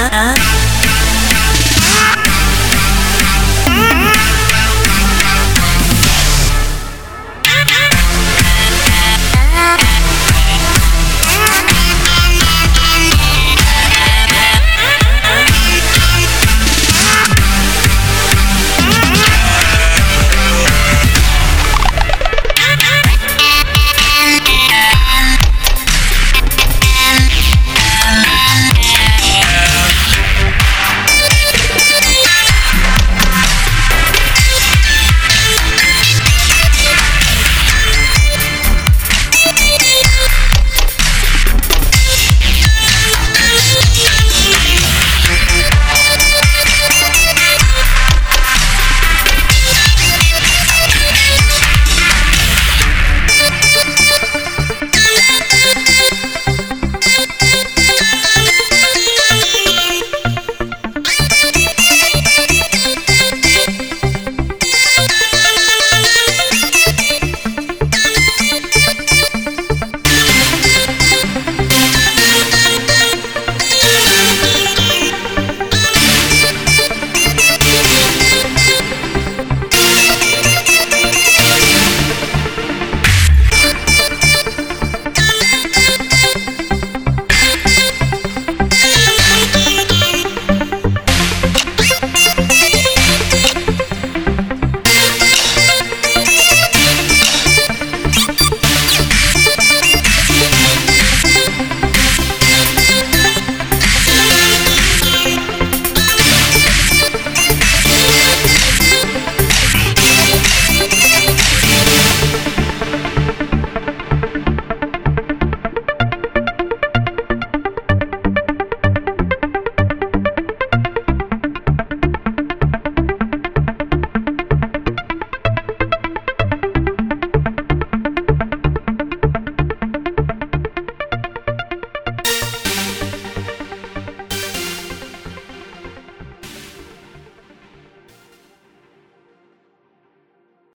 uh, uh.